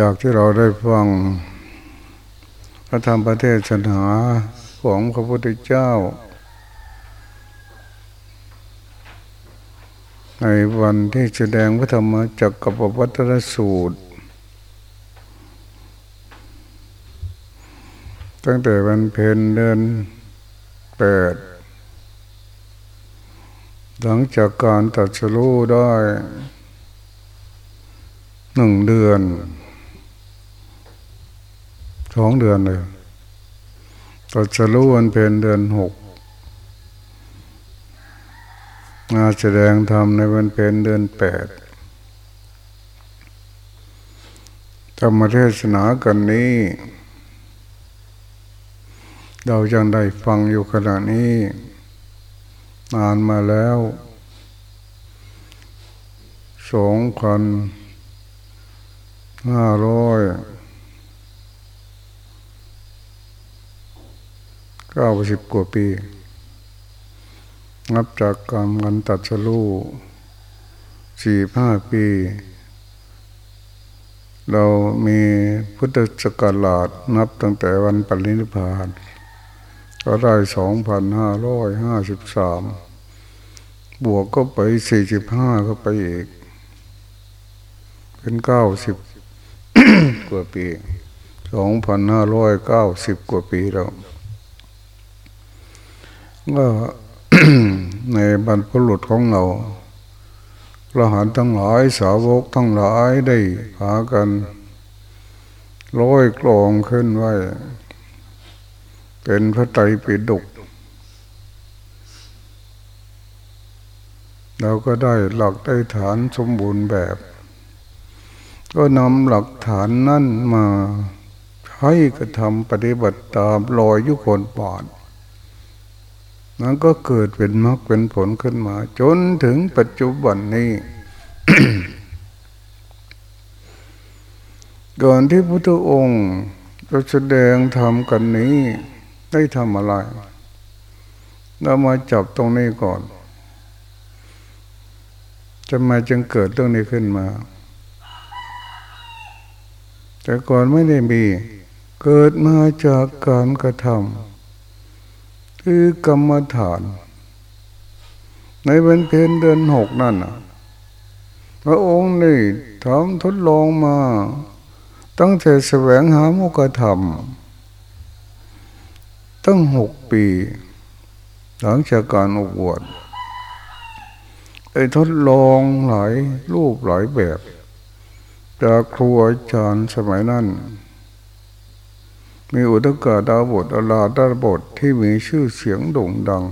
จากที่เราได้ฟังพระธรรมประเทศนาของพระพุทธเจ้า ในวันที่แสดงพระธรรมจักรปวัตรสูตร ตั้งแต่วันเพนเดือนแปดหลังจากการตัดสู้ได้หนึ่งเดือน สองเดือนเลยตัดสู้วันเพนเดือนหกงานแสดงธรรมในวันเพนเดือนแปดธรรมเทศนากันนี้ เรายังได้ฟังอยู่ขณะนี้ นานมาแล้วสองพันห้าร้อย เก้าสิบกว่าปีนับจากการกันตัดสลูสี่ห้าปี เรามีพุทธศักราชนับตั้งแต่วันปรินิพพานก็ได้สองพันห้าร้อยห้าสิบสามบวกก็ไปสี่สิบห้าก็ไปอีก เป็นเก้าสิบกว่าปีสองพันห้าร้อยเก้าสิบกว่าปีแล้ว ก็ในบรรพบุรุษของเราเราหันทั้งหลายสาวกทั้งหลายได้หากันร้อยกลองขึ้นไว้ เป็นพระไตรปิฎกเราก็ได้หลักได้ฐานสมบูรณ์แบบ ก็นำหลักฐานนั่นมา ให้กระทำปฏิบัติตามลอยยุคนปอด นั้นก็เกิดเป็นมรรคเป็นผลขึ้นมา จนถึงปัจจุบันนี้ก่อนที่พุทธองค์จะแสดงธรรมกันนี้ ได้ทำอะไร เรามาจับตรงนี้ก่อนจะมาจึงเกิดเรื่องนี้ขึ้นมา แต่ก่อนไม่ได้มี เกิดมาจากการกระทำ คือกรรมฐาน ในเป็นเพนเดือนหกนั่นพระองค์นี่ทำทดลองมา ตั้งแต่แสวงหาโมุกธรรม ตั้งหกปี หลังจากการอบวชไอ้ทดลองหลายรูปหลายแบบจากครูอาจารย์สมัยนั้น มีอุตกาดาบทอลาดาบทที่มีชื่อเสียงโด่งดัง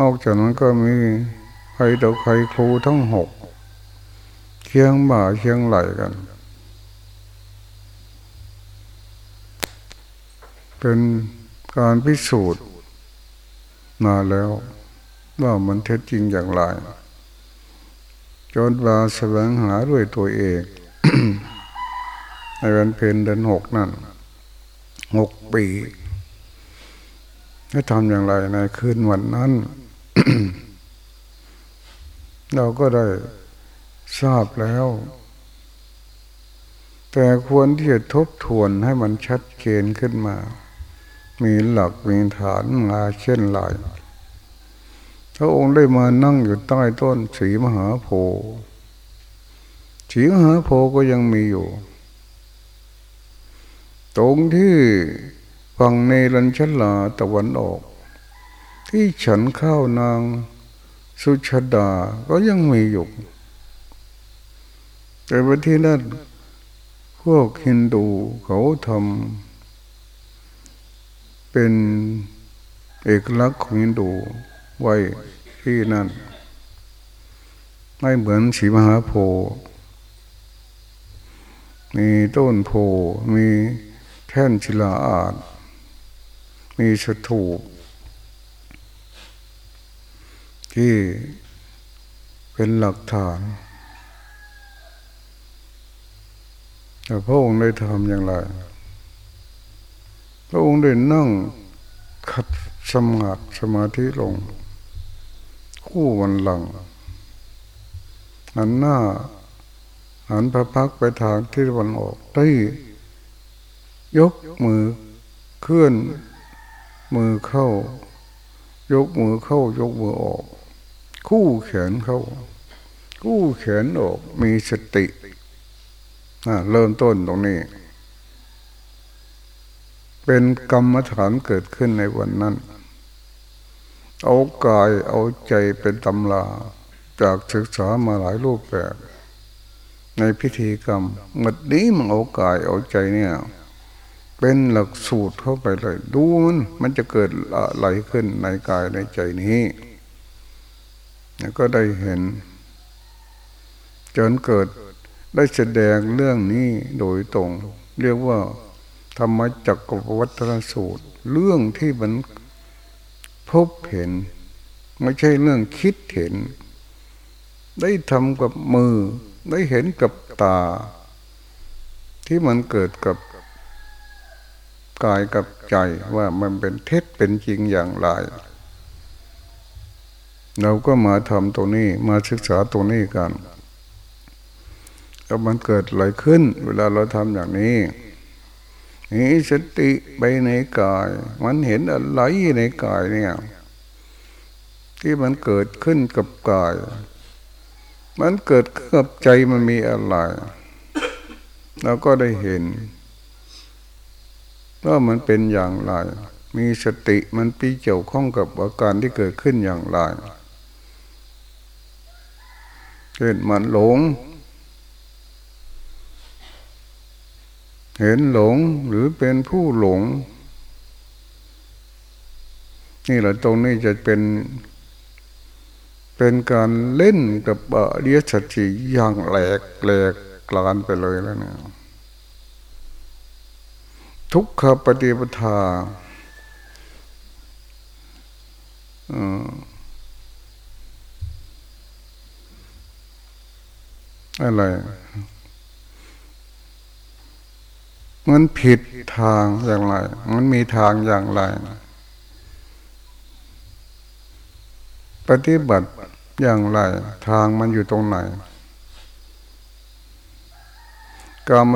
นอกจากนั้นก็มีใครต่อใครครูทั้งหกเคียงบ่าเคียงไหลกัน เป็นการพิสูจน์มาแล้ว ว่ามันเท็จจริงอย่างไรจนมาแสวงหาด้วยตัวเองในวันเพนเดือนหกนั่น หกปีจะทำอย่างไรในคืนวันนั้น เราก็ได้ทราบแล้ว แต่ควรที่จะทบทวนให้มันชัดเจนขึ้นมา มีหลักมีฐานมาเช่นไรพระองค์ได้มานั่งอยู่ใต้ต้นสีมหาโพธิ์สีมหาโพธิ์ก็ยังมีอยู่ ตรงที่ฝั่งในรัญชลาตะวันออก ที่ฉันข้าวนางสุชดาก็ยังมีอยู่แต่วันที่นั้นพวกฮินดูเขาทำเป็นเอกลักษณ์ของฮินดูไว้ที่นั่น ไม่เหมือนสีมหาโพมีต้นโพมี แท่นศิลาอาดมีสถูปที่เป็นหลักฐานแต่พระองค์ได้ทำอย่างไร พระองค์ได้นั่งขัดสมาธิสมาธิลง คู่วันหลังอันหน้าหันพระพักไปทางที่วันออกได้ ยกมือเคลื่อน มือเข้า ยกมือเข้า ยกมือออก คู่แขนเข้า คู่แขนออกมีสติเริ่มต้นตรงนี้ เป็นกรรมฐานเกิดขึ้นในวันนั้นเอากายเอาใจเป็นตำราจากศึกษามาหลายรูปแบบ ในพิธีกรรมมื่อนี้มันเอากายเอาใจเนี่ย เป็นหลักสูตรเข้าไปเลย ดูมันมันจะเกิดอะไรขึ้นในกายในใจนี้ แล้วก็ได้เห็น จนเกิดได้แสดงเรื่องนี้โดยตรง เรียกว่า ธรรมจักรวัตรสูตร เรื่องที่มันพบเห็น ไม่ใช่เรื่องคิดเห็น ได้ทำกับมือ ได้เห็นกับตา ที่มันเกิดกับ กายกับใจว่ามันเป็นเท็จเป็นจริงอย่างไร เราก็มาทำตรงนี้มาศึกษาตรงนี้กันแล้วมันเกิดอะไรขึ้น เวลาเราทำอย่างนี้มีสติไปในกาย มันเห็นอะไรในกายเนี่ย ที่มันเกิดขึ้นกับกาย มันเกิดกับใจมันมีอะไรเราก็ได้เห็น ว่ามันเป็นอย่างไร มีสติมันปีเกี่ยวข้องกับอาการที่เกิดขึ้นอย่างไรเช่นมันหลง เห็นหลงหรือเป็นผู้หลง นี่แหละตรงนี้จะเป็น เป็นการเล่นกับอริยสัจจีอย่างแหลกแหลกกลานไปเลยแล้วเนี่ย ทุกขปฏิปทาอะไร มันผิดทางอย่างไร มันมีทางอย่างไร ปฏิบัติอย่างไร ทางมันอยู่ตรงไหน กาม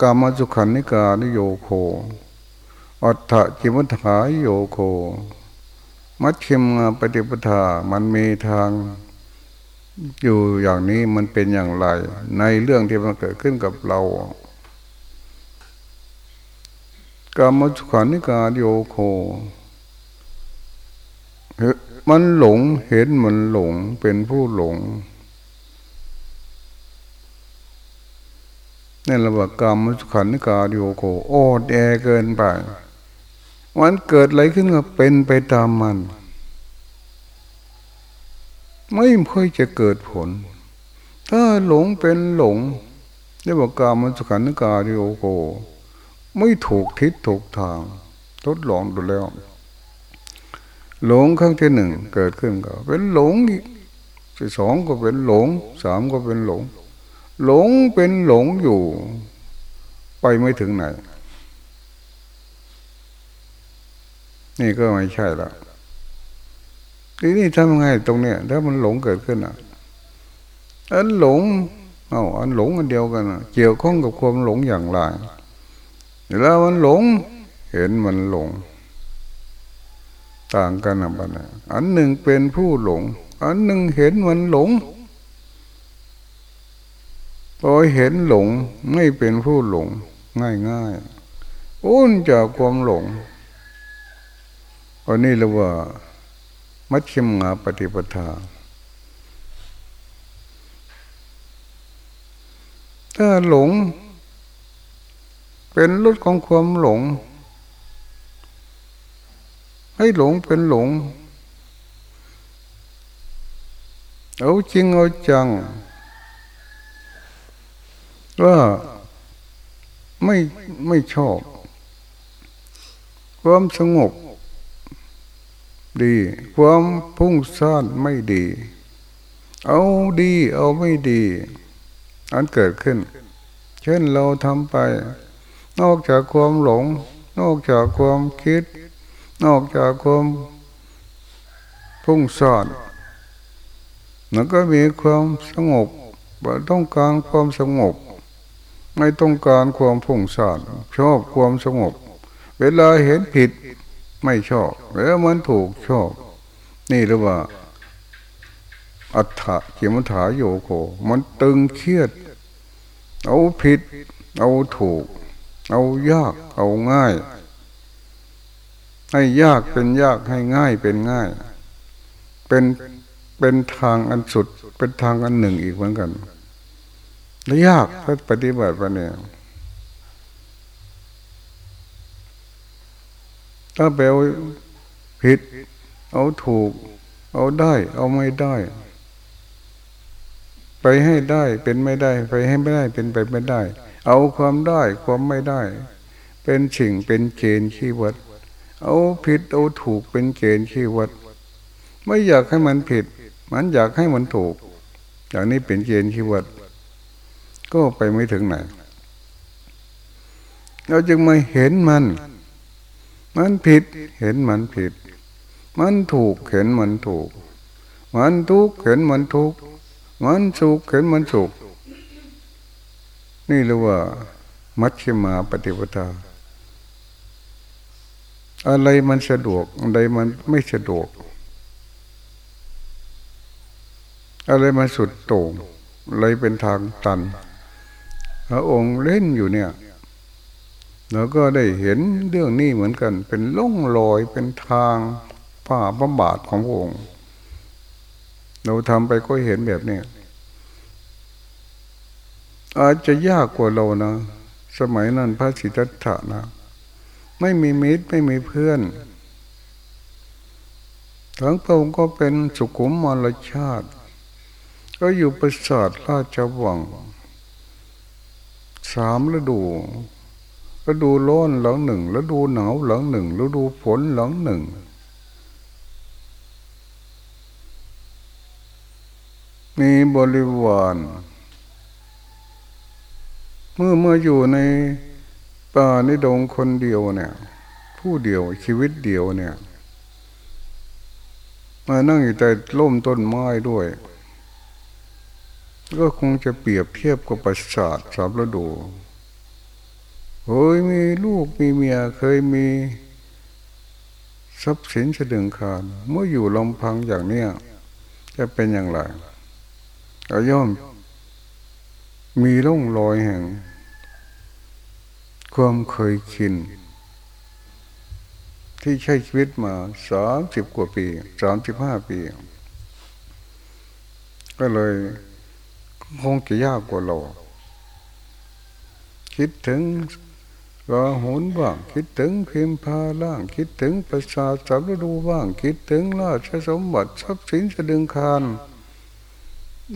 กามสุขันนิกานิโยโค อัฏฐจิมุถาโยโค มัชชิมปฏิปทา มันมีทาง อยู่อย่างนี้มันเป็นอย่างไร ในเรื่องที่มันเกิดขึ้นกับเรากามสุขานิกาโยโคมันหลงเห็นมันหลงเป็นผู้หลง นี่ระว่ากรรมสุขันนิกาโยโคโอดแอเกินไปมันเกิดอะไรขึ้นก็เป็นไปตามมัน ไม่ค่อยจะเกิดผล ถ้าหลงเป็นหลงเรียกว่ากรรมสุขันนิกาโยโคไม่ถูกทิศถูกทาง ทดลองดูแล้ว หลงครั้งที่หนึ่งเกิดขึ้นก็ เป็นหลงที่สองก็เป็นหลงสามก็เป็นหลง หลงเป็นหลงอยู่ ไปไม่ถึงไหน นี่ก็ไม่ใช่ละทีนี้ทำไงตรงเนี้ยถ้ามันหลงเกิดขึ้นอะอันหลงเอาอันหลงอันเดียวกันเกี่ยวข้องกับความหลงอย่างไรเวลามันหลง เห็นมันหลง ต่างกันนะบ้านอันหนึ่งเป็นผู้หลง อันหนึ่งเห็นมันหลง พอเห็นหลงไม่เป็นผู้หลงง่ายง่ายอุ้นจากความหลงอันนี้เรียกว่า มัชฌิมาปฏิปทา ถ้าหลง เป็นรถของความหลง ให้หลงเป็นหลง เอาจริงเอาจัง ว่าไม่ไม่ชอบ ความสงบดี ความพุ่งซ่านไม่ดี เอาดี เอาไม่ดีอันเกิดขึ้น เช่นเราทำไป นอกจากความหลง นอกจากความคิด นอกจากความพุ่งซ่อนมันก็มีความสงบว่าต้องการความสงบ ไม่ต้องการความพุ่งซ่านชอบความสงบ เวลาเห็นผิดไม่ชอบแล้วมันถูกชอบ นี่หรือว่า อัฏฐะเขียมถาโยโกมันตึงเครียด เอาผิด เอาถูก เอายาก เอาง่าย ให้ยากเป็นยากให้ง่ายเป็นง่าย เป็นเป็นทางอันสุด เป็นทางอันหนึ่งอีกเหมือนกัน และยากถ้าปฏิบัติไปเนี่ยถ้าแปลผิด เอาถูก เอาได้ เอาไม่ได้ ไปให้ได้เป็นไม่ได้ ไปให้ไม่ได้เป็นไปไม่ได้ เอาความได้ความไม่ได้ เป็นสิ่งเป็นเกณฑ์ขี้วัด เอาผิดเอาถูกเป็นเกณฑ์ขี้วัด ไม่อยากให้มันผิด มันอยากให้มันถูก อย่างนี้เป็นเกณฑ์ขี้วัด ก็ไปไม่ถึงไหน เราจึงม่เห็นมัน มันผิดเห็นมันผิด มันถูกเห็นมันถูก มันทุกข์เห็นมันทุกข์มันสุขเห็นมันสุขนี่เรียกว่า มัชฌิมาปฏิปทาอะไรมันสะดวกอะไรมันไม่สะดวก อะไรมันสุดโต่งอะไรเป็นทางตัน พระองค์เล่นอยู่เนี่ยเราก็ได้เห็นเรื่องนี้เหมือนกัน เป็นล่องลอยเป็นทางผ้าบำบาดของพระองค์ เราทำไปก็เห็นแบบนี้อาจจะยากกว่าเรานะ สมัยนั้นพระสิทธัตถะนะ ไม่มีมิตรไม่มีเพื่อนทั้งพระองค์ก็เป็นสุขุมมรชาติ ก็อยู่ประสาทราชวัง สามฤดูฤดูร้อนหลังหนึ่งฤดูหนาวหลังหนึ่งฤดูฝนหลังหนึ่ง มีบริวารเมื่อเมื่ออยู่ในป่าในดงคนเดียวเนี่ย ผู้เดียวชีวิตเดียวเนี่ยมานั่งอยู่ใต้ร่มต้นไม้ด้วย ก็คงจะเปรียบเทียบกับประสาทสามฤดูเคยมีลูกมีเมียเคยมีทรัพย์สินเฉดึงคารเมื่ออยู่ลำพังอย่างเนี้ยจะเป็นอย่างไรก็ย่อม มีร่องรอยแห่ง ความเคยชินที่ใช้ชีวิตมาสามสิบกว่าปีสามสิบห้าปี ก็เลย คงจะยากกว่าเรา คิดถึงก็หุนบ้าง คิดถึงพิมพาล่าง คิดถึงประสาทสับดูบ้าง คิดถึงราชสมบัติทรัพย์สินสะดึงคาร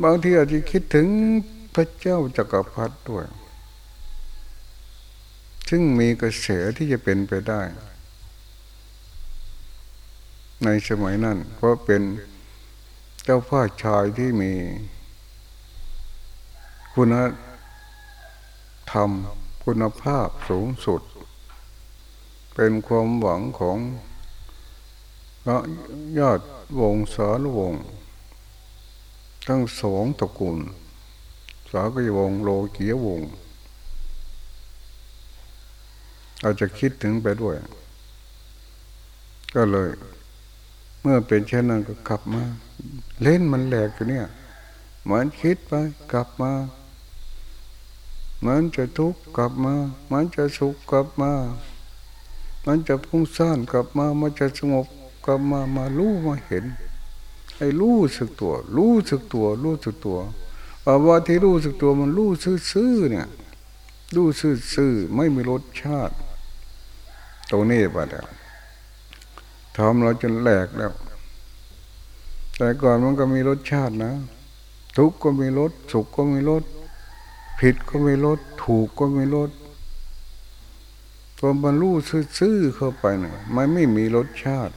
บางทีอาจจะคิดถึงพระเจ้าจักรพรรดิด้วย ซึ่งมีกระแสที่จะเป็นไปได้ ในสมัยนั้น เพราะเป็นเจ้าพ่อชายที่มี คุณธรรมคุณภาพสูงสุด เป็นความหวังของพระยอดวงสารวง ทั้งสองตระกูล สากยวงโลเกียวงอาจจะคิดถึงไปด้วย ก็เลย เมื่อเป็นเช่นนั้นก็กลับมา เล่นมันแหลกอยู่เนี่ย เหมือนคิดไปกลับมา มันจะทุกข์กลับมา มันจะสุขกลับมา มันจะพุ่งซ่านกลับมา มันจะสงบกลับมามารู้มาเห็นให้รู้สึกตัว รู้สึกตัว รู้สึกตัวภาวะที่รู้สึกตัวมันรู้ซื่อๆเนี่ยรู้ซื่อๆไม่มีรสชาติ ตรงนี้ไปแล้วทำเราจนแหลกแล้ว แต่ก่อนมันก็มีรสชาตินะ ทุกข์ก็มีรสสุขก็มีรส ผิดก็ไม่ลด ถูกก็ไม่ลดพอบรรลุซื่อเข้าไปเนี่ยมันไม่มีรสชาติ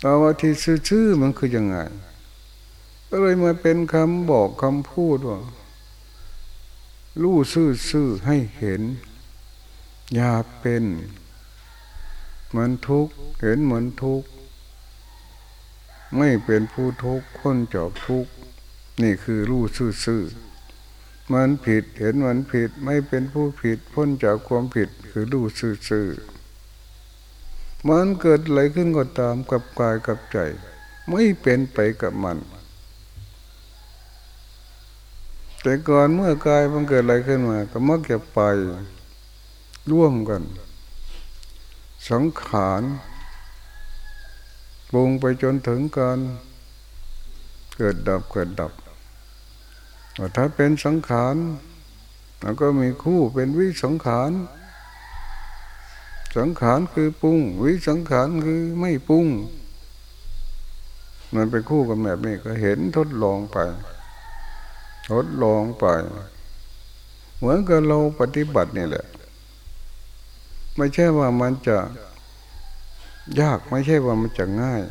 แต่ว่าที่ซื่อมันคือยังไง ก็เลยมาเป็นคำบอกคำพูดว่ารู้ซื่อๆให้เห็น อย่าเป็นเหมือนทุกข์เห็นเหมือนทุกข์ไม่เป็นผู้ทุกข์คนจอบทุกข์นี่คือรู้ซื่อๆ มันผิดเห็นมันผิดไม่เป็นผู้ผิดพ้นจากความผิดคือรู้ซื่อๆมันเกิดอะไรขึ้นก็ตามกับกายกับใจ ไม่เป็นไปกับมัน แต่ก่อนเมื่อกายมันเกิดอะไรขึ้นมาก็มักจะไปร่วมกัน สังขารปรุงไปจนถึงการเกิดดับเกิดดับ ถ้าเป็นสังขารแล้วก็มีคู่เป็นวิสังขาร สังขารคือปรุง วิสังขารคือไม่ปรุง มันเป็นคู่กันแบบนี้ก็เห็นทดลองไป ทดลองไป เหมือนกับเราปฏิบัตินี่แหละ ไม่ใช่ว่ามันจะยากไม่ใช่ว่ามันจะง่าย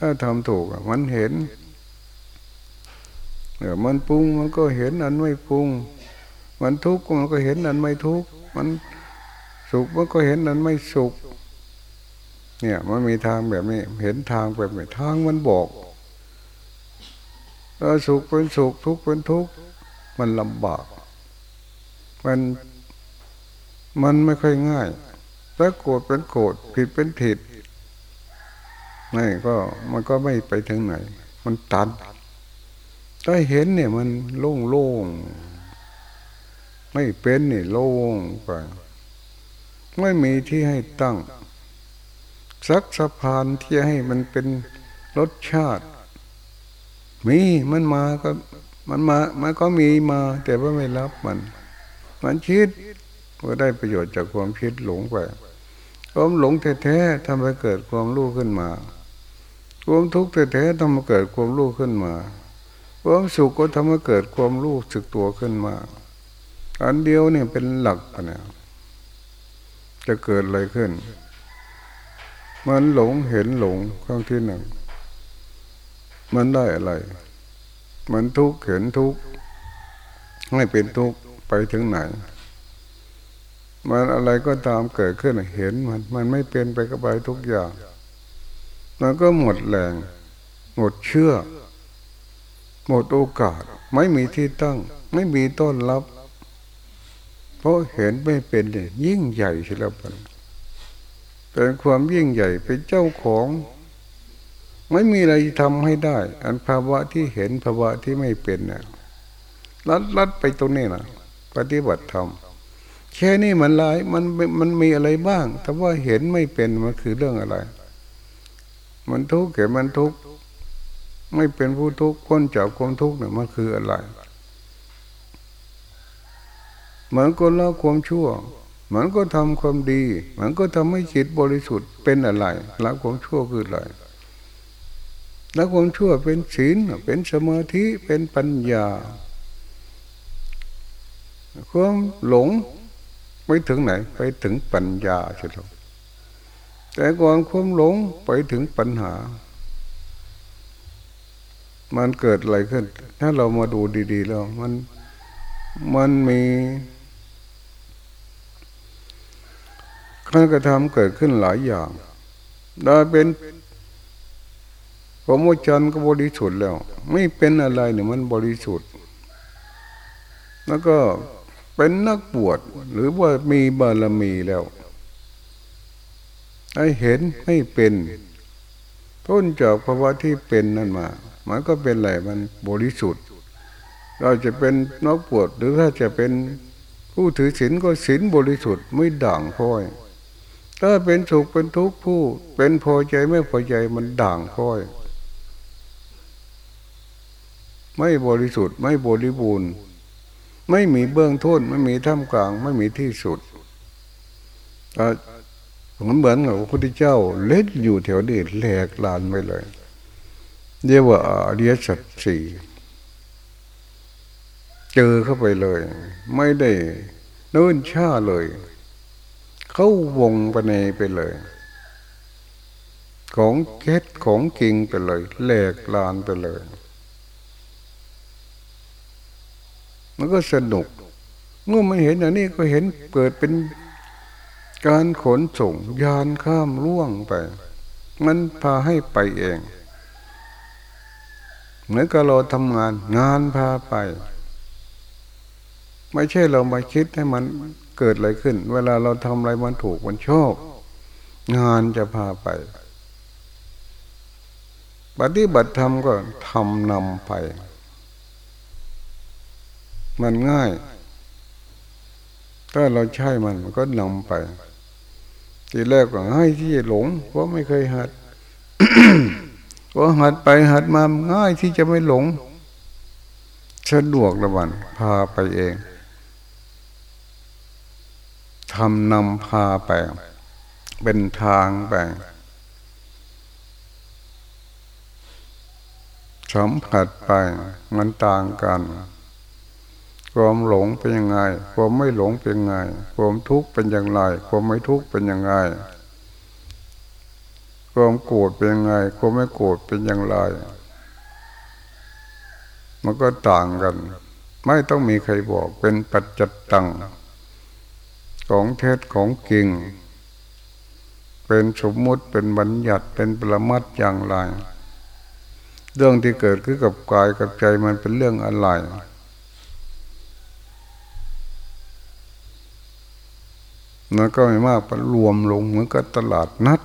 ถ้าทำถูกมันเห็น เออมันปรุงมันก็เห็นอันไม่ปรุง มันทุกข์มันก็เห็นอันไม่ทุกข์มันสุขมันก็เห็นอันไม่สุข เนี่ยมันมีทางแบบนี้ เห็นทางแบบนี้ทางมันบอกเออสุขเป็นสุขทุกข์เป็นทุกข์มันลำบาก มันมันไม่ค่อยง่ายถ้าโกรธเป็นโกรธผิดเป็นผิดนี่ก็มันก็ไม่ไปถึงไหน มันตัน ถ้าเห็นเนี่ยมันโล่งโล่งไม่เป็นเนี่ยโล่งไปไม่มีที่ให้ตั้ง สักสะพานที่ให้มันเป็นรสชาติ มีมันมาก็มันมา มันก็มีมา แต่ว่าไม่รับมัน มันคิดก็ได้ประโยชน์จากความคิดหลงไปความหลงแท้ๆทำให้เกิดความรู้ขึ้นมา ความทุกข์แท้ๆทำให้เกิดความรู้ขึ้นมา ความสุขก็ทำให้เกิดความรู้สึกตัวขึ้นมา อันเดียวเนี่ยเป็นหลักนะจะเกิดอะไรขึ้น มันหลงเห็นหลงข้งที่หนึ่ง มันได้อะไร มันทุกข์เห็นทุกข์ไม่เป็นทุกข์ไปถึงไหน มันอะไรก็ตามเกิดขึ้นเห็นมัน มันไม่เป็นไปกับไปทุกอย่าง มันก็หมดแรง หมดเชื่อ หมดโอกาสไม่มีที่ตั้ง ไม่มีต้นรับ เพราะเห็นไม่เป็นเนี่ยยิ่งใหญ่ใช่แล้วเป็นเป็นความยิ่งใหญ่เป็นเจ้าของ ไม่มีอะไรทำให้ได้ อันภาวะที่เห็นภาวะที่ไม่เป็นเนี่ยลัดลัดไปตรงนี้นะปฏิบัติธรรมแค่นี้มันลายมันมันมีอะไรบ้างแต่ว่าเห็นไม่เป็นมันคือเรื่องอะไร มันทุกข์เห็นมันทุกข์ ไม่เป็นผู้ทุกข์พ้นจากความทุกข์เนี่ยมันคืออะไร เหมือนคนละความชั่ว เหมือนก็ทำความดี เหมือนก็ทำให้จิตบริสุทธิ์เป็นอะไรละความชั่วคืออะไรละความชั่วเป็นศีลเป็นสมาธิเป็นปัญญาความหลงไปถึงไหน ไปถึงปัญญาใช่ไหมแต่ก่อนความหลงไปถึงปัญหา มันเกิดอะไรขึ้น ถ้าเรามาดูดีๆแล้ว มันมันมีการกระทำเกิดขึ้นหลายอย่างได้เป็นพระโมจันก็บริสุทธิ์แล้ว ไม่เป็นอะไรเนี่ยมันบริสุทธิ์ แล้วก็เป็นนักบวชหรือว่ามีบารมีแล้วให้เห็นให้เป็นพ้นจากภาวะที่เป็นนั่นมา มันก็เป็นอะไรมันบริสุทธิ์ เราจะเป็นนักบวชหรือถ้าจะเป็นผู้ถือศีลก็ศีลบริสุทธิ์ไม่ด่างพ้อย ถ้าเป็นสุขเป็นทุกข์ผู้ เป็นพอใจไม่พอใจมันด่างพ้อย ไม่บริสุทธิ์ไม่บริบูรณ์ ไม่มีเบื้องต้นไม่มีท่ามกลาง ไม่มีที่สุดเหมือนเหมือนกับพระพุทธเจ้าเล็ดอยู่แถวนี้แหลกลานไปเลย เรียกว่าอริยสัจสี่เจอเข้าไปเลย ไม่ได้เนิ่นช้าเลย เข้าวงไปในไปเลย ของเค็ดของกิงไปเลยแหลกลานไปเลย มันก็สนุก เมื่อมันเห็นอย่างนี้ก็เห็นเกิดเป็นการขนส่งยานข้ามล่วงไป มันพาให้ไปเอง เหมือนกับเราทำงานงานพาไป ไม่ใช่เรามาคิดให้มันเกิดอะไรขึ้น เวลาเราทำอะไรมันถูกมันชอบ งานจะพาไปปฏิบัติธรรมก็ทำนำไป มันง่าย ถ้าเราใช้มันมันก็นำไป ทีแรกก็ง่ายที่จะหลง เพราะไม่เคยหัด พอหัดไปหัดมาง่ายที่จะไม่หลง สะดวกละวันพาไปเองทำนำพาไป เป็นทางไปสัมผัสไปมันต่างกัน ความหลงเป็นยังไง ความไม่หลงเป็นยังไง ความทุกข์เป็นอย่างไร ความไม่ทุกข์เป็นยังไง ความโกรธเป็นยังไงความไม่โกรธเป็นอย่างไร มันก็ต่างกัน ไม่ต้องมีใครบอกเป็นปัจจัตตังของเทศของจริงเป็นสมมุติเป็นบัญญัติเป็นประมัดอย่างไร เรื่องที่เกิดขึ้นกับกายกับใจมันเป็นเรื่องอะไรมันก็ไม่มากรวมลงเหมือนกับตลาดนัด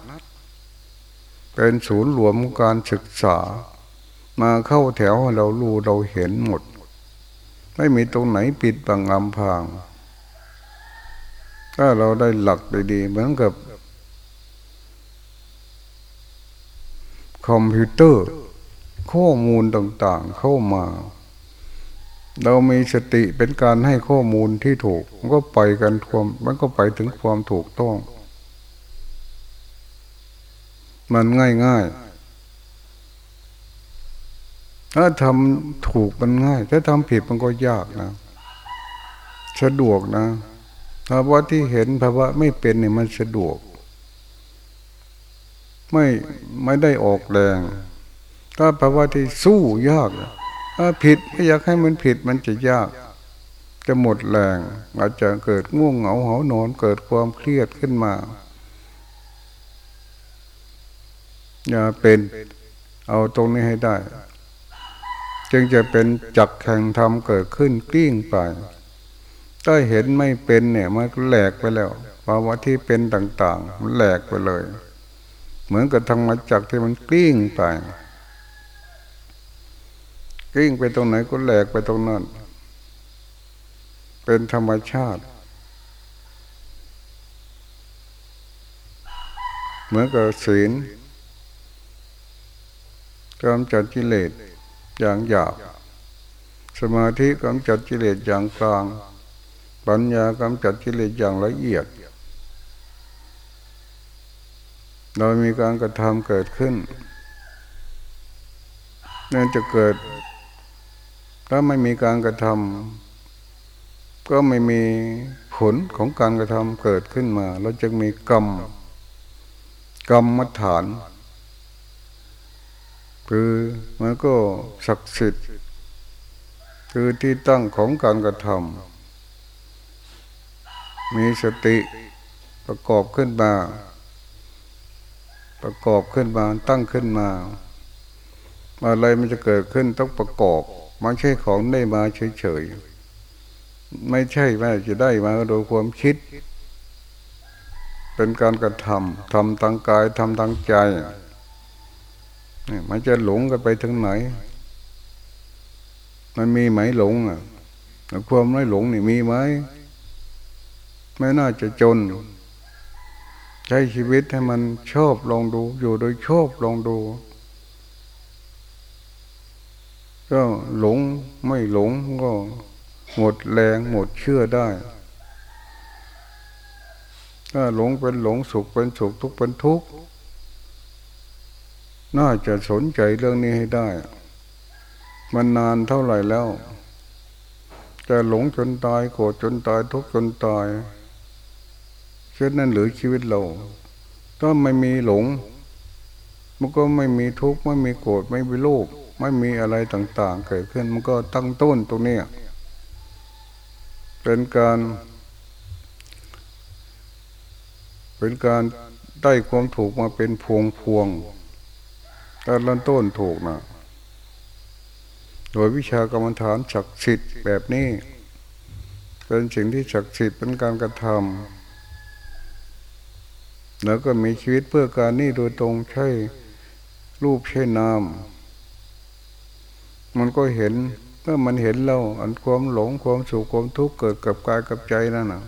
เป็นศูนย์รวมการศึกษา มาเข้าแถวเรารู้เราเห็นหมด ไม่มีตรงไหนปิดบังอำพาง ถ้าเราได้หลักดีๆเหมือนกับ คอมพิวเตอร์ ข้อมูลต่างๆเข้ามา เรามีสติเป็นการให้ข้อมูลที่ถูก มันก็ไปกันความมันก็ไปถึงความถูกต้อง มันง่ายง่ายถ้าทำถูกมันง่าย ถ้าทำผิดมันก็ยากนะ สะดวกนะภาวะที่เห็นภาวะไม่เป็นเนี่ยมันสะดวก ไม่ไม่ได้ออกแรง ถ้าภาวะที่สู้ยาก ถ้าผิดไม่อยากให้มันผิดมันจะยาก จะหมดแรง อาจจะเกิดง่วงเหงาหานอนเกิดความเครียดขึ้นมา อย่าเป็นเอาตรงนี้ให้ได้ จึงจะเป็นจักแข่งธรรมเกิดขึ้นกลิ้งไปถ้าเห็นไม่เป็นเนี่ยมันแหลกไปแล้วภาวะที่เป็นต่างๆมันแหลกไปเลย เหมือนกับธรรมจักที่มันกลิ้งไปกลิ้งไปตรงไหนก็แหลกไปตรงนั้น เป็นธรรมชาติ เหมือนกับศีล กำจัดกิเลสอย่างหยาบ สมาธิกำจัดกิเลสอย่างกลาง ปัญญากำจัดกิเลสอย่างละเอียด เรามีการกระทำเกิดขึ้นนั่นจะเกิด ถ้าไม่มีการกระทำก็ไม่มีผลของการกระทำเกิดขึ้นมา เราจะมีกรรม กรรมฐาน คือมันก็ศักดิ์สิทธิ์คือที่ตั้งของการกระทำมีสติประกอบขึ้นมา ประกอบขึ้นมาตั้งขึ้นมา อะไรมันจะเกิดขึ้นต้องประกอบไม่ใช่ของได้มาเฉยๆไม่ใช่ว่าจะได้มาโดยความคิด เป็นการกระทำทำทางกายทำทางใจ มันจะหลงกันไปถึงไหน มันมีไหมหลงอะความไม่หลงนี่มีไหมไม่น่าจะจน ใช้ชีวิตให้มันชอบลองดู อยู่โดยชอบลองดู ก็หลงไม่หลงก็หมดแรงหมดเชื่อได้ ถ้าหลงเป็นหลงสุขเป็นสุขทุกข์เป็นทุกข์ น่าจะสนใจเรื่องนี้ให้ได้ มันนานเท่าไหร่แล้วจะหลงจนตายโกรธจนตายทุกข์จนตายเช่นนั้นหรือชีวิตเรา ถ้าไม่มีหลง มันก็ไม่มีทุกข์ไม่มีโกรธไม่มีโลภไม่มีอะไรต่าง ๆ เกิดขึ้น มันก็ตั้งต้นตรงนี้เป็นการ เป็นการได้ความถูกมาเป็นพวงพวง แต่เริ่มต้นถูกนะโดยวิชากรรมฐานศักดิ์สิทธิ์แบบนี้ เป็นสิ่งที่ศักดิ์สิทธิ์เป็นการกระทำแล้วก็มีชีวิตเพื่อการนี้โดยตรงใช่รูปใช่นามมันก็เห็นเมื่อมันเห็นเราอันความหลงความสุขความทุกข์เกิดกับกายกับใจนั่นนะ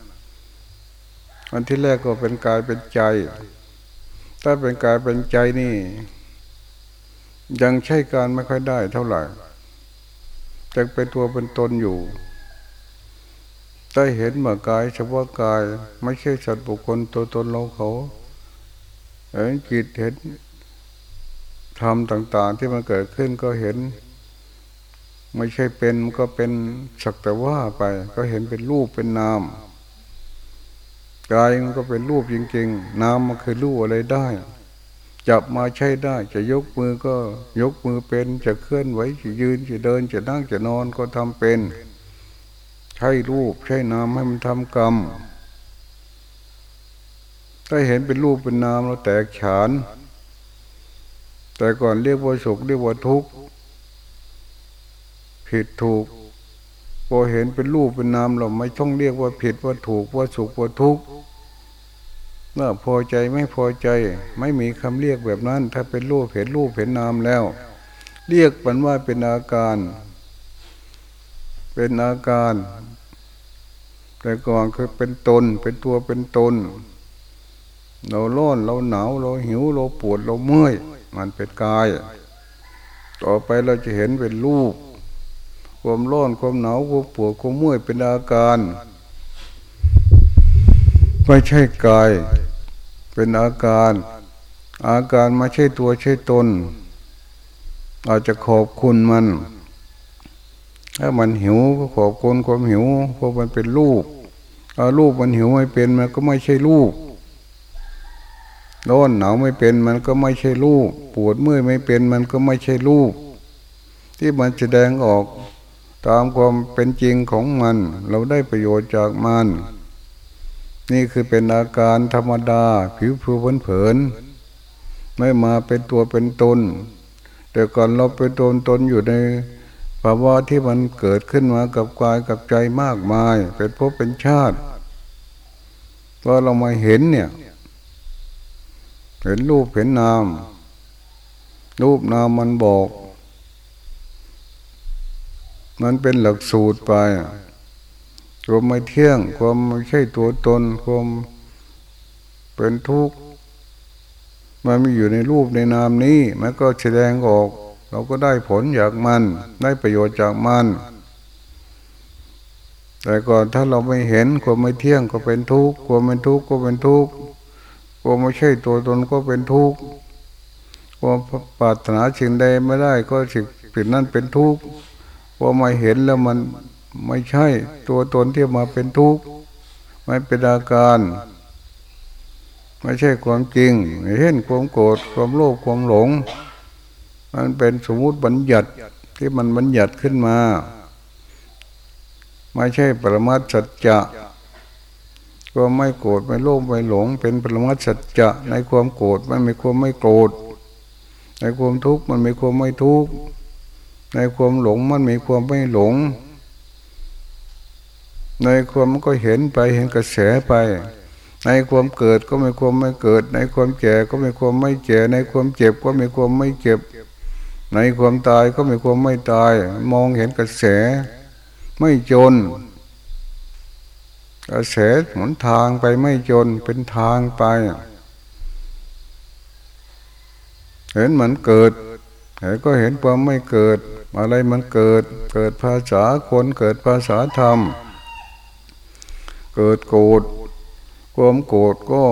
อันที่แรกก็เป็นกายเป็นใจ ถ้าเป็นกายเป็นใจนี่ ยังใช้การไม่ค่อยได้เท่าไหร่ยังเป็นตัวเป็นตนอยู่ ได้เห็นเมื่อกายเฉพาะกายไม่ใช่สัตว์บุคคลตัวตนเราเขาเห็นจิตเห็นธรรมต่าง ๆ ที่มันเกิดขึ้นก็เห็น ไม่ใช่เป็นก็เป็นสักแต่ว่าไป ก็เห็นเป็นรูปเป็นนามกายมันก็เป็นรูปจริง ๆ นามมันคือรูปอะไรได้ จับมาใช้ได้ จะยกมือก็ยกมือเป็น จะเคลื่อนไหวจะยืนจะเดิน จะนั่งจะนอนก็ทำเป็น ใช้รูปใช้นามให้มันทำกรรมถ้าเห็นเป็นรูปเป็นนามเราแตกฉาน แต่ก่อนเรียกว่าสุขเรียกว่าทุกข์ผิดถูกพอเห็นเป็นรูปเป็นนามเราไม่ต้องเรียกว่าผิดว่าถูกว่าสุขว่าทุกข์ เมื่อพอใจไม่พอใจ ไม่มีคำเรียกแบบนั้น ถ้าเป็นรูปเห็นรูปเห็นนามแล้ว เรียกมันว่าเป็นอาการ เป็นอาการ แต่ก่อนคือเป็นตน เป็นตัวเป็นตน เราร้อนเราหนาวเราหิวเราปวดเราเมื่อย มันเป็นกาย ต่อไปเราจะเห็นเป็นรูปความร้อนความหนาวความปวดความเมื่อยเป็นอาการ ไม่ใช่กาย เป็นอาการ อาการไม่ใช่ตัวใช่ตน อาจจะขอบคุณมัน ถ้ามันหิวก็ขอบคุณความหิว เพราะมันเป็นรูปเอารูปมันหิวไม่เป็นมันก็ไม่ใช่รูปร้อนหนาวไม่เป็นมันก็ไม่ใช่รูป ปวดเมื่อยไม่เป็นมันก็ไม่ใช่รูป ที่มันแสดงออกตามความเป็นจริงของมัน เราได้ประโยชน์จากมัน นี่คือเป็นอาการธรรมดา ผิวผิวเผินไม่มาเป็นตัวเป็นตน แต่ก่อนเราเป็นตนตนอยู่ในภาวะที่มันเกิดขึ้นมากับกายกับใจมากมาย เป็นพบเป็นชาติพอเรามาเห็นเนี่ย เห็นรูปเห็นนาม รูปนามมันบอก มันเป็นหลักสูตรไป ความไม่เที่ยง ความไม่ใช่ตัวตน ความเป็นทุกข์มันมีอยู่ในรูปในนามนี้ มันก็แสดงออก เราก็ได้ผลจากมัน ได้ประโยชน์จากมัน แต่ก่อนถ้าเราไม่เห็นความไม่เที่ยงก็เป็นทุกข์ ความเป็นทุกข์ก็เป็นทุกข์ ความไม่ใช่ตัวตนก็เป็นทุกข์ ความปรารถนาสิ่งใดไม่ได้ก็สิ่งนั้นเป็นทุกข์พอมาเห็นแล้วมัน ไม่ใช่ตัวตนที่มาเป็นทุกข์ไม่เป็นอาการ ไม่ใช่ความจริงเห็นความโกรธความโลภความหลง มันเป็นสมมุติบัญญัติที่มันบัญญัติขึ้นมา ไม่ใช่ปรมัตสัจจะก็ไม่โกรธไม่โลภไม่หลง เป็นปรมัตสัจจะในความโกรธมันมีความไม่โกรธในความทุกข์มันมีความไม่ทุกข์ในความหลงมันมีความไม่หลง ในความมันก็เห็นไปเห็นกระแสไป ในความเกิดก็ไม่ความไม่เกิด ในความแก่ก็ไม่ความไม่แก่ในความเจ็บก็ไม่ความไม่เจ็บ ในความตายก็ไม่ความไม่ตาย มองเห็นกระแส ไม่จน กระแสหนทางไปไม่จนเป็นทางไปเห็นมันเกิดเห็นก็เห็นความไม่เกิด อะไรมันเกิด เกิดภาษาคนเกิดภาษาธรรม เกิดโกรธความโกรธก็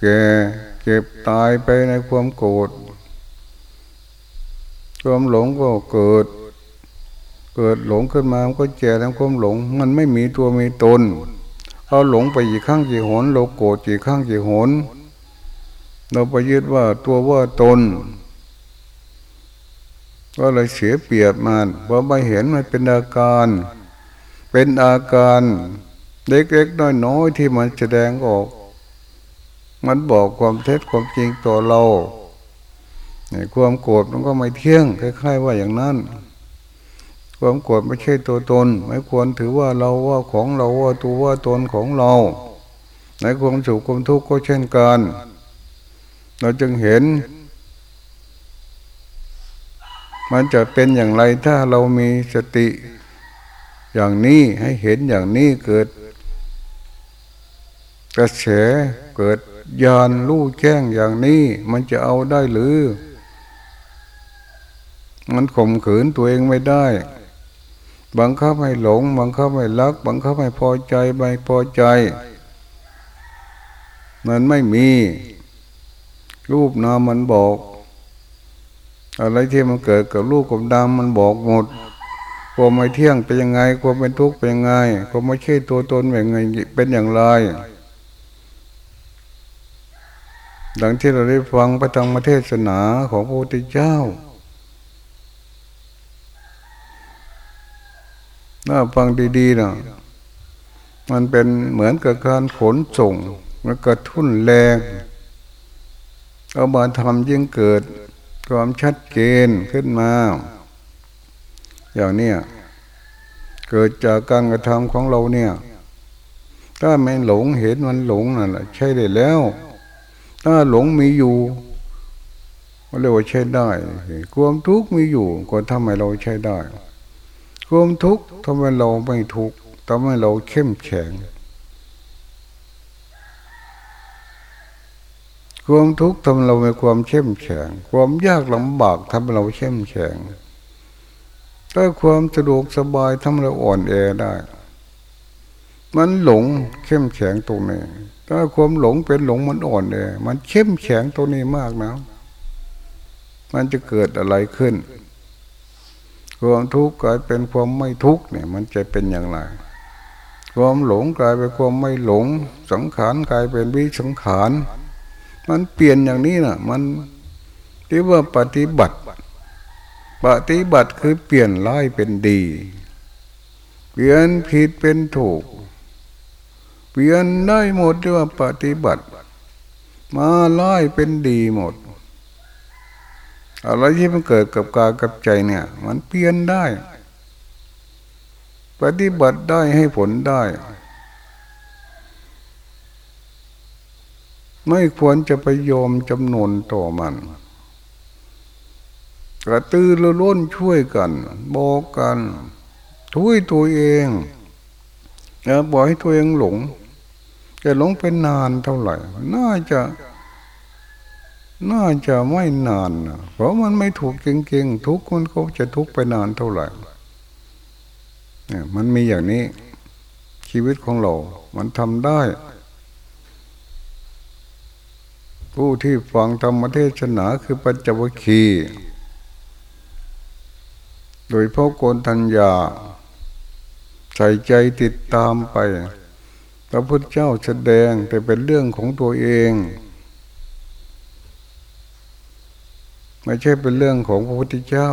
แก่เก็บตายไปในความโกรธความหลงก็เกิด เกิดหลงขึ้นมามันก็แก่แล้วความหลง มันไม่มีตัวมีตนเราหลงไปกี่ครั้งกี่หนเราโกรธกี่ครั้งกี่หนเราไปยึดว่าตัวว่าตน ก็เลยเสียเปรียบมันเพราะไม่เห็นมันเป็นอาการ เป็นอาการ เล็กๆน้อยๆที่มันแสดงออก มันบอกความเท็จความจริงตัวเราความโกรธมันก็ไม่เที่ยงคล้ายๆ ว่าอย่างนั้นความโกรธไม่ใช่ตัวตน ไม่ควรถือว่าเราว่าของเราว่าตัวว่าตนของเราในความสุขความทุกข์ก็เช่นกัน เราจึงเห็น มันจะเป็นอย่างไรถ้าเรามีสติ อย่างนี้ให้เห็นอย่างนี้เกิด กระแสเกิดยานรู้แจ้งอย่างนี้ มันจะเอาได้หรือ มันข่มขืนตัวเองไม่ได้ บังคับให้หลง บังคับให้รัก บังคับให้พอใจไม่พอใจ มันไม่มี รูปนามมันบอก อะไรที่มันเกิดกับรูปกับนามมันบอกหมดความไม่เที่ยงเป็นยังไง ความเป็นทุกข์เป็นยังไง ความไม่ใช่ตัวตนเป็นยังไงเป็นอย่างไร ดังที่เราได้ฟังพระธรรมเทศนาของพระพุทธเจ้าถ้าฟังดีๆนะมันเป็นเหมือนกับการขนส่งมันกระทุ่นแรงเอามาทำยิ่งเกิดความชัดเจนขึ้นมา อย่างนี้เกิดจากการกระทำของเราเนี่ย ถ้าไม่หลงเห็นมันหลงนั่นแหละใช่ได้แล้ว ถ้าหลงมีอยู่เรียกว่าใช้ได้ความทุกข์มีอยู่ ก็ทำให้เราใช้ได้ความทุกข์ทำให้เราไม่ทุกข์ทำให้เราเข้มแข็งความทุกข์ทำเรามีความเข้มแข็ง ความยากลำบากทำเราเข้มแข็งถ้าความสะดวกสบายทำเราอ่อนแอได้ มันหลงเข้มแข็งตรงนี้ ถ้าความหลงเป็นหลงมันอ่อนแอมันเข้มแข็งตรงนี้มากนะ มันจะเกิดอะไรขึ้น ความทุกข์กลายเป็นความไม่ทุกข์เนี่ย มันจะเป็นอย่างไร ความหลงกลายเป็นความไม่หลง สังขารกลายเป็นวิสังขารมันเปลี่ยนอย่างนี้นะมันที่ว่าปฏิบัติ ปฏิบัติคือเปลี่ยนร้ายเป็นดี เปลี่ยนผิดเป็นถูก เปลี่ยนได้หมดที่ว่าปฏิบัติ มาร้ายเป็นดีหมดอะไรที่มันเกิดกับกายกับใจเนี่ย มันเปลี่ยนได้ ปฏิบัติได้ให้ผลได้ ไม่ควรจะไปยอมจำนวนต่อมันกระตือรือร้นช่วยกัน บอกกันทุยตัวเองอย่าปล่อยให้ตัวเองหลง จะหลงเป็นนานเท่าไหร่ น่าจะ น่าจะไม่นานนะเพราะมันไม่ถูกจริงๆทุกคนก็จะทุกไปนานเท่าไหร่เนี่ยมันมีอย่างนี้ ชีวิตของเรา มันทำได้ ผู้ที่ฟังธรรมเทศนาคือปัญจวัคคี โดยพ่อโกนทัญญา ใส่ใจติดตามไป พระพุทธเจ้าแสดงแต่เป็นเรื่องของตัวเอง ไม่ใช่เป็นเรื่องของพระพุทธเจ้า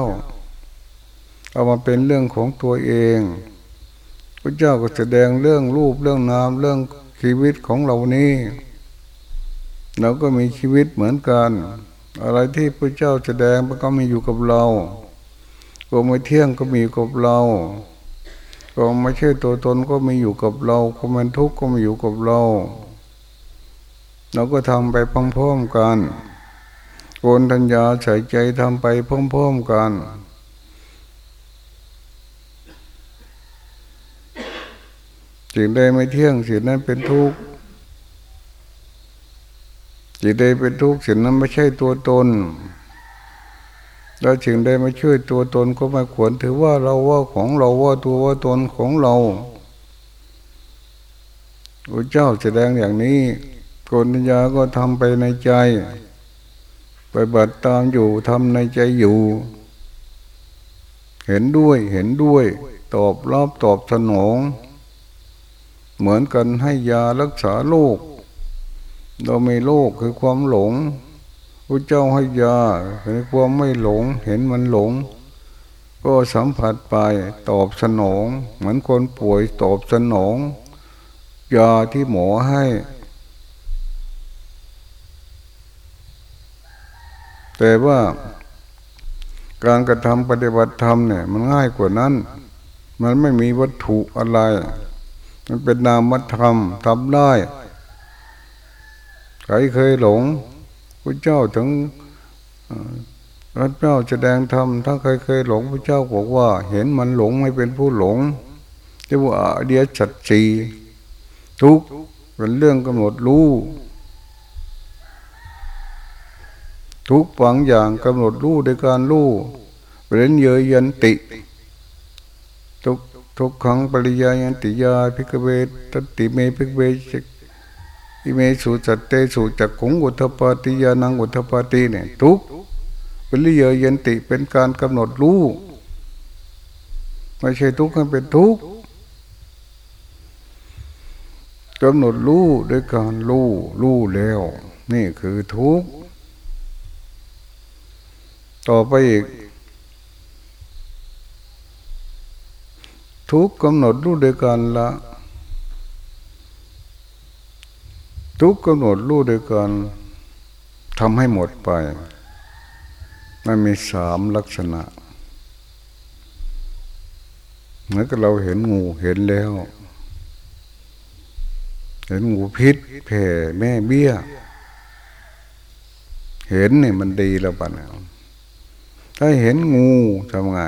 เอามาเป็นเรื่องของตัวเอง พระเจ้าก็แสดงเรื่องรูปเรื่องนามเรื่องชีวิตของเรานี้เราก็มีชีวิตเหมือนกัน อะไรที่พระเจ้าแสดงมันก็มีอยู่กับเราก็ไม่เที่ยงก็มีกับเรา ก็ไม่ใช่ตัวตนก็มีอยู่กับเราความเป็นทุกข์ก็มีอยู่กับเรา เราก็ทำไปพร้อมๆกันโกนทัญญาใส่ใจทำไปพร้อมๆกัน สิ่งใดไม่เที่ยงสิ่งนั้นเป็นทุกข์สิ่งใดเป็นทุกข์สิ่งนั้นไม่ใช่ตัวตน แล้วสิ่งใดไม่ช่วยตัวตนก็ไม่ควรถือว่าเราว่าของเราว่าตัวว่าตนของเราพระเจ้าแสดงอย่างนี้กนัญญาก็ทำไปในใจไปบัติตามอยู่ทำในใจอยู่ เห็นด้วยเห็นด้วย ตอบรับตอบสนอง เหมือนกันให้ยารักษาโรคเราไม่โรคคือความหลง พระเจ้าให้ยาคือความไม่หลง เห็นมันหลง ก็สัมผัสไปตอบสนอง เหมือนคนป่วยตอบสนอง ยาที่หมอให้ แต่ว่า การกระทำปฏิบัติธรรมเนี่ยมันง่ายกว่านั้น มันไม่มีวัตถุอะไร มันเป็นนามธรรมทำได้ใครเคยหลง พระเจ้าถึงพระเจ้าแสดงธรรมถ้าใครเคยหลงพระเจ้าบอกว่า เห็นมันหลงไม่เป็นผู้หลงเรียกว่าเดียชัดจีทุกเป็นเรื่องกำหนดรู้ทุกฝังอย่างกำหนดรู้ในการรู้เป็นเยยันติ ทุกทุกครั้งปริยายันติยาพิกเวตติเมพิกเว อิเมสุจัตเตสุจักขุงอุทปาติยานังอุทปาติเนี่ยทุกเป็นเยยันติเป็นการกำหนดรู้ไม่ใช่ทุกข์เป็นทุกข์กำหนดรู้ด้วยการรู้รู้แล้ว นี่คือทุกข์ต่อไปอีก ทุกกำหนดรู้ด้วยการละ ทุกกำหนดรู้ด้วยการทำให้หมดไป มันมีสามลักษณะเหมือนกับเราเห็นงูเห็นแล้ว เห็นงูพิษแผ่แม่เบี้ย เห็นนี่มันดีแล้วปะเนี่ยถ้าเห็นงูทำไง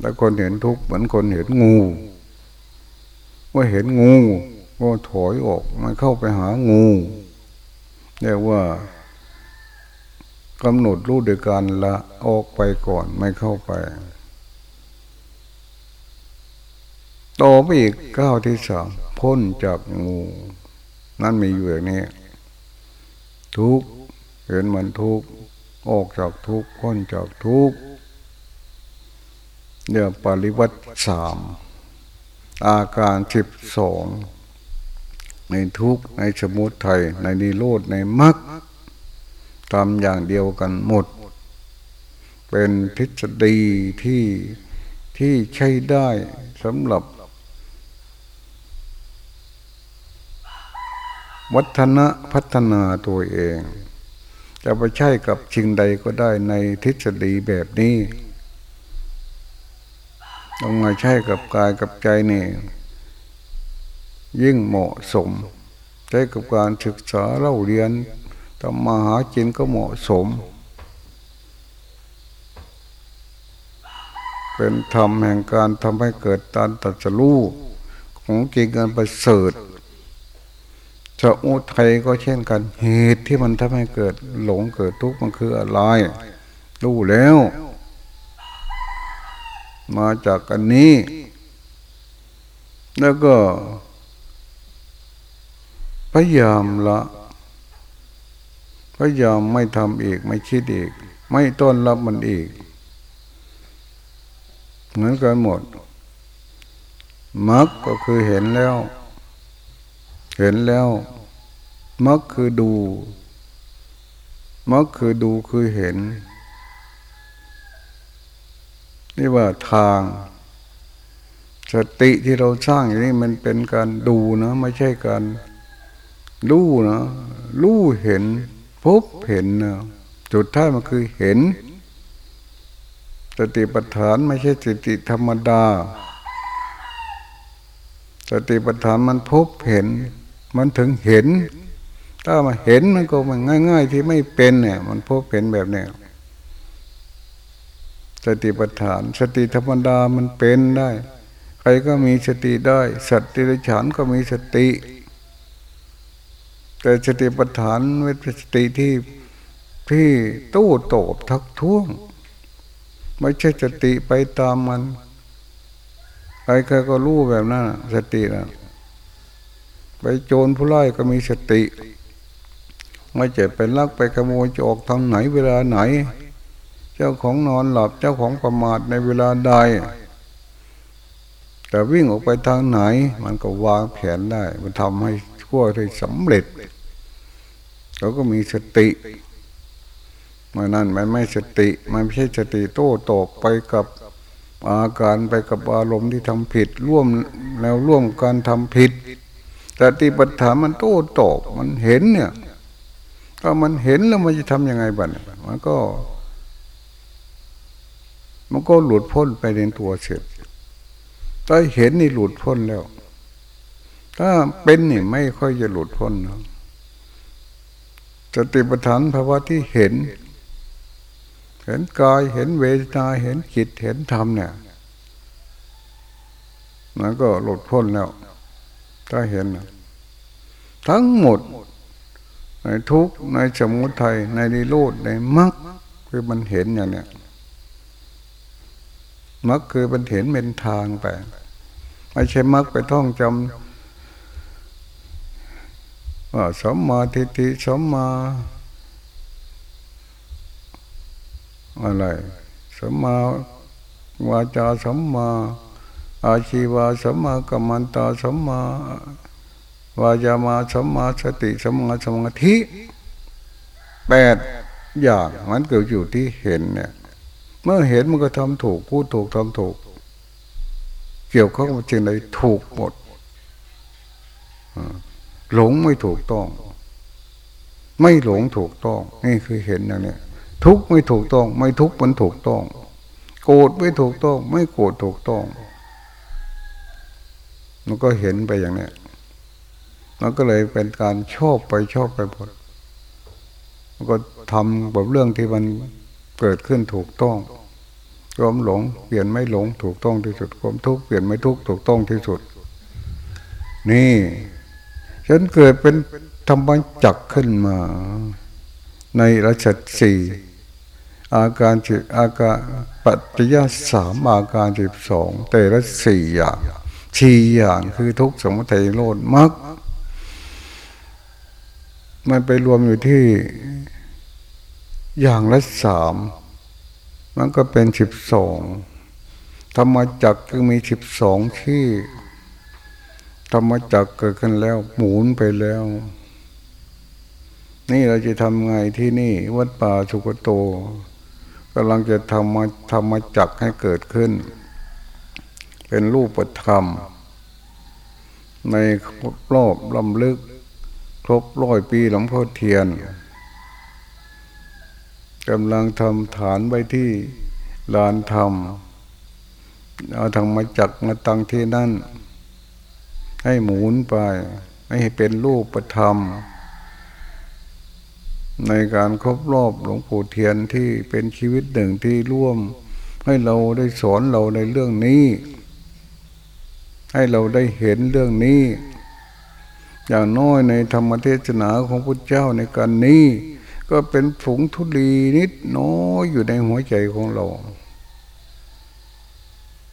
แล้วคนเห็นทุกข์เหมือนคนเห็นงู ว่าเห็นงู ก็ถอยออกไม่เข้าไปหางูเรียกว่ากำหนดรู้โดยการละออกไปก่อนไม่เข้าไปต่อไปอีกก้าวที่สามพ้นจากงู นั่นมีอยู่อย่างนี้ ทุกเห็นมันทุกออกจากทุกพ้นจากทุกเนี่ยปริวัติสามอาการสิบสอง ในทุกในสมุทัยในนิโรธในมรรคทำอย่างเดียวกันหมด เป็นทฤษฎีที่ที่ใช้ได้สำหรับ วัฒนะพัฒนาตัวเอง จะไปใช้กับชิงใดก็ได้ในทฤษฎีแบบนี้ต้องมาใช้กับกายกับใจนี่ ยิ่งเหมาะสมใช้กับการศึกษาเล่าเรียนทำมาหาจินก็เหมาะสม เป็นธรรมแห่งการทำให้เกิดการตัดสู้ของจริงการประเสริฐสมุทัยก็เช่นกันเหตุที่มันทำให้เกิดหลงเกิดทุกข์มันคืออะไรรู้แล้ว มาจากอันนี้ แล้วก็ พยายามละพยายามไม่ทำอีก ไม่คิดอีก ไม่ต้อนรับมันอีก เหมือนกันหมดมรรคก็คือเห็นแล้ว เห็นแล้วมักคือดูมักคือดูคือเห็นนี่ว่าทาง สติที่เราสร้างอย่างนี้มันเป็นการดูนะ ไม่ใช่การ รู้นะรู้เห็น พบเห็นนะจุดท้ายมันคือเห็น สติปัฏฐานไม่ใช่สติธรรมดา สติปัฏฐานมันพบเห็น มันถึงเห็น ถ้ามาเห็นมันก็มันง่าย ๆ ที่ไม่เป็นเนี่ยมันพบเห็นแบบเนี้ยสติปัฏฐาน สติธรรมดามันเป็นได้ ใครก็มีสติได้ สัตว์ที่ฉานก็มีสติ แต่สติปัฏฐานเป็นสติที่พี่ตู้โตบทักท้วง ไม่ใช่สติไปตามมันใครๆก็รู้แบบนั้นสตินะไปโจรผู้ร้ายก็มีสติ ไม่เจ็บเป็นลักไปขโมยจะออกทางไหนเวลาไหน เจ้าของนอนหลับเจ้าของประมาทในเวลาใดแต่วิ่งออกไปทางไหน มันก็วางแผนได้ มันทำให้ชั่วได้สำเร็จ เราก็มีสติเมื่อนั้นมันไม่สติ มันไม่ใช่สติโต้ตอบไปกับอาการไปกับอารมณ์ที่ทำผิด ร่วมแล้วร่วมการทำผิดแต่ติปัฏฐานมันโต้ตอบมันเห็นเนี่ยถ้ามันเห็นแล้วมันจะทํำยังไงบ้างมันก็ มันก็หลุดพ้นไปในตัวเสร็จถ้าเห็นนี่หลุดพ้นแล้ว ถ้าเป็นนี่ไม่ค่อยจะหลุดพ้นนะ สติปัฏฐานภาวะที่เห็น เห็นกายเห็นเวทนาเห็นจิตเห็นธรรมเนี่ยมันก็หลุดพ้นแล้ว ถ้าเห็น ทั้งหมด ในทุกในสมุทัยในนิโรธในมรรคคือมันเห็นอย่างเนี้ยมรรคคือมันเห็นเป็นทางไปไม่ใช่มรรคไปท่องจำ ว่าสมมาทิฏฐิสมมาอะไรสมมาวาจาสมมา อาชีวาสมมากัมมันตาสมมาวายามาสมมาสติสมมาสมาธิแปดอย่างมันเกิดอยู่ที่เห็นเนี่ย เมื่อเห็นมันก็ทำถูกพูดถูกทำถูก เกี่ยวข้องกับจึงเลยถูกหมด หลงไม่ถูกต้อง ไม่หลงถูกต้อง นี่คือเห็นอย่างนี้ทุกไม่ถูกต้อง ไม่ทุกมันถูกต้อง โกรธไม่ถูกต้อง ไม่โกรธถูกต้อง มันก็เห็นไปอย่างนี้มันก็เลยเป็นการชอบไปชอบไปหมดมันก็ทำแบบเรื่องที่มันเกิดขึ้นถูกต้องความหลงเปลี่ยนไม่หลงถูกต้องที่สุดความทุกข์เปลี่ยนไม่ทุกข์ถูกต้องที่สุด นี่ ฉันเกิดเป็นธรรมจักขึ้นมา ในรัชสี่อาการจิตอาการปัจจยสามอาการสิบสองแต่ละสี่อย่างสี่อย่างคือทุกสมุทัยโลดมักมันไปรวมอยู่ที่อย่างละสามมันก็เป็นสิบสองธรรมจักคือมีสิบสองที่ ธรรมจักเกิดขึ้นแล้ว หมุนไปแล้ว นี่เราจะทำไงที่นี่ วัดป่าสุกโตกำลังจะทำมาทำมจักให้เกิดขึ้น เป็นรูปธรรม ในรอบลำลึก ครบร้อยปีหลวงพ่อเทียนกำลังทำฐานไว้ที่ลานธรรมเอาทางมจักมาตั้งที่นั่น ให้หมุนไป ให้เป็นรูปธรรม ในการครบรอบหลวงปู่เทียนที่เป็นชีวิตหนึ่งที่ร่วม ให้เราได้สอนเราในเรื่องนี้ ให้เราได้เห็นเรื่องนี้ อย่างน้อยในธรรมเทศนาของพระเจ้าในการนี้ ก็เป็นผงทุลีนิดน้อยอยู่ในหัวใจของเรา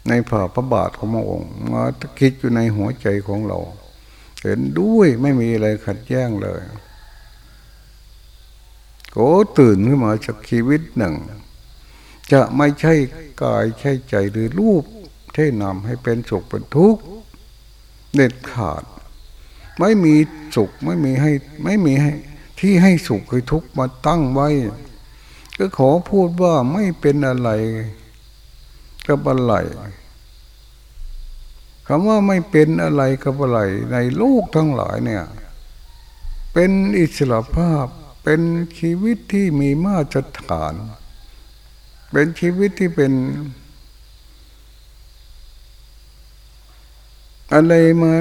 ในผ่าพระบาทของพระองค์มาคิดอยู่ในหัวใจของเรา เห็นด้วยไม่มีอะไรขัดแย้งเลยก็ตื่นขึ้นมาจากชีวิตหนึ่ง จะไม่ใช่กายใช่ใจหรือรูปเท่นำให้เป็นสุขเป็นทุกข์เด็ดขาด ไม่มีสุขไม่มีให้ไม่มีให้ที่ให้สุขคือทุกข์มาตั้งไว้ ก็ขอพูดว่าไม่เป็นอะไร กับอะไรคำว่าไม่เป็นอะไรกับอะไรในโลกทั้งหลายเนี่ย เป็นอิสระภาพเป็นชีวิตที่มีมาตรฐาน เป็นชีวิตที่เป็น อะไรมา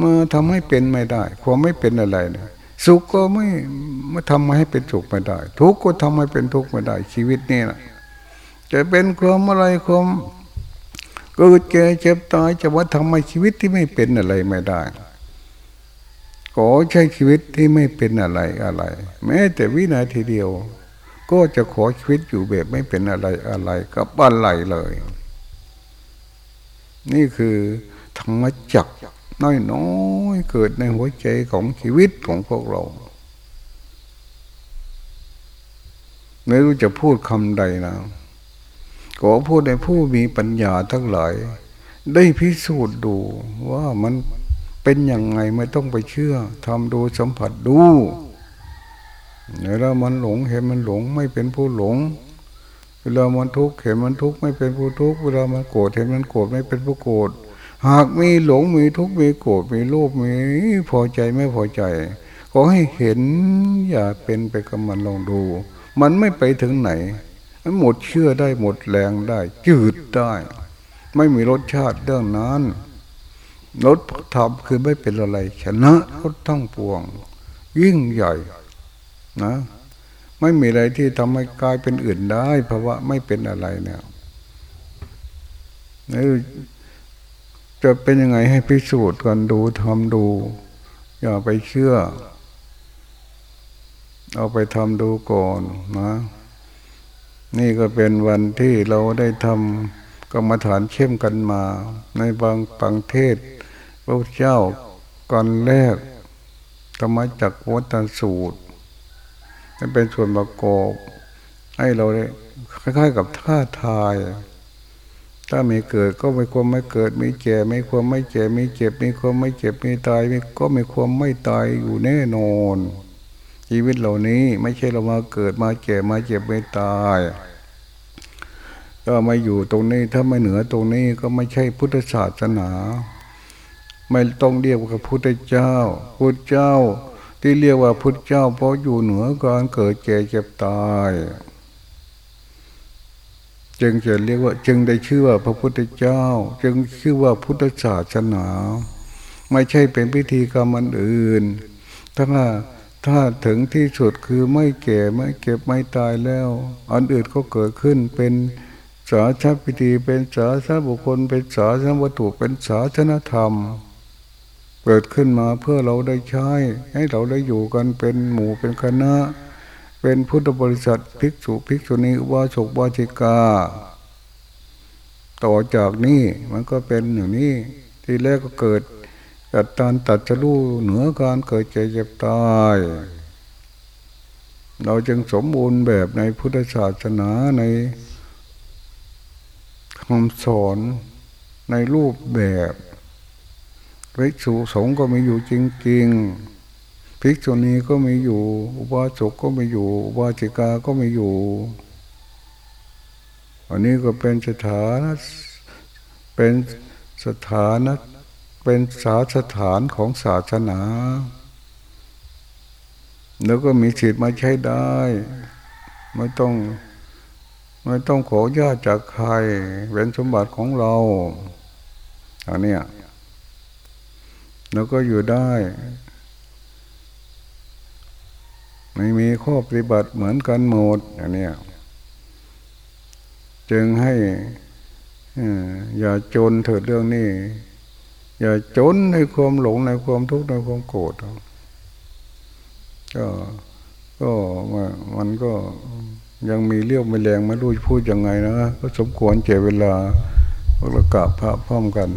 มาทำให้เป็นไม่ได้ ความไม่เป็นอะไรเนี่ยสุขก็ไม่ไม่ทำให้เป็นสุขไม่ได้ ทุกข์ก็ทำให้เป็นทุกข์ไม่ได้ ชีวิตนี่นะ จะเป็นความอะไรความเกิดแก่เจ็บตายจะว่าทำให้ชีวิตที่ไม่เป็นอะไรไม่ได้ขอใช้ชีวิตที่ไม่เป็นอะไรอะไร แม้แต่วินาทีเดียว ก็จะขอชีวิตอยู่แบบไม่เป็นอะไรอะไรกับบ้านไหลเลย นี่คือธรรมจักน้อยน้อยเกิดในหัวใจของชีวิตของพวกเราไม่รู้จะพูดคำใดนะ ขอพูดในผู้มีปัญญาทั้งหลาย ได้พิสูจน์ดูว่ามันเป็นยังไงไม่ต้องไปเชื่อทำดูสัมผัสดูเวลามันหลงเห็นมันหลงไม่เป็นผู้หลง เวลามันทุกข์เห็นมันทุกข์ไม่เป็นผู้ทุกข์เวลามันโกรธเห็นมันโกรธไม่เป็นผู้โกรธหากมีหลงมีทุกข์มีโกรธมีโลภมีพอใจไม่พอใจขอให้เห็นอย่าเป็นไปกับมันลองดู มันไม่ไปถึงไหน มันหมดเชื่อได้หมดแรงได้ จืดได้ ไม่มีรสชาติเรื่องนั้นรสธรรมคือไม่เป็นอะไร ชนะรสทั้งปวง ยิ่งใหญ่นะ ไม่มีอะไรที่ทำให้กลายเป็นอื่นได้เพราะว่าไม่เป็นอะไรเนี่ยจะเป็นยังไงให้พิสูจน์กันดูทำดู อย่าไปเชื่อ เอาไปทำดูก่อนนะ นี่ก็เป็นวันที่เราได้ทำกรรมฐานเข้มกันมา ในบางปังเทศ พระเจ้าก่อนแรกธรรมจักวัฏสูตรนี่เป็นส่วนประกอบให้เราได้คล้ายๆกับท่าทาย ถ้ามีเกิดก็ไม่ความไม่เกิด มีเจ็บไม่ความไม่เจ็บมีเจ็บ มีความไม่เจ็บมีตายมีก็ไม่ความไม่ตายอยู่แน่นอน ชีวิตเหล่านี้ไม่ใช่เรามาเกิดมาเจ็บมาเจ็บไม่ตาย ก็มาอยู่ตรงนี้ถ้าไม่เหนือตรงนี้ก็ไม่ใช่พุทธศาสนา ไม่ต้องเรียกว่าพุทธเจ้า พุทธเจ้าที่เรียกว่าพุทธเจ้า เพราะอยู่เหนือการเกิดเจ็บเจ็บตาย จึงจะเรียกว่าจึงได้ชื่อว่าพระพุทธเจ้า จึงชื่อว่าพุทธศาสนา ไม่ใช่เป็นพิธีกรรมอันอื่นถ้า ถ้าถึงที่สุดคือไม่แก่ไม่เก็บไม่ตายแล้ว อันอื่นก็เกิดขึ้นเป็นสาชาพิธีเป็นสาชาบุคคล เป็นสาชาวัตถุเป็นสาชนธรรม เกิดขึ้นมาเพื่อเราได้ใช้ ให้เราได้อยู่กันเป็นหมู่เป็นคณะ เป็นพุทธบริษัทภิกษุภิกษุณีวาสกวาจิกา ต่อจากนี้มันก็เป็นอย่างนี้ ที่แรกก็เกิด กัดตานตัดจะรู้เหนือการเกิดเจ็บเจ็บตาย เราจึงสมบูรณ์แบบในพุทธศาสนาในคำสอนในรูปแบบภิกษุสงฆ์ก็มีอยู่จริงๆภิกษุณีก็ไม่อยู่ อุบาสกก็ไม่อยู่ อุบาสิกาก็ไม่อยู่ อันนี้ก็เป็นสถานะเป็นสถานะ เป็นศาสถานของศาสนา แล้วก็มีสิทธิ์มาใช้ได้ ไม่ต้อง ไม่ต้องขอญาติจากใคร เป็นสมบัติของเราอันนี้แล้วก็อยู่ได้ ไม่มีข้อปฏิบัติเหมือนกันหมดอย่างนี้จึงให้อย่าจนเถิดเรื่องนี้ อย่าจนในความหลงในความทุกข์ในความโกรธก็ก็มันก็ยังมีเรี่ยวมีแรงไม่รู้พูดยังไงนะก็สมควรเจเวลาพวกเรากราบพระพร้อมกัน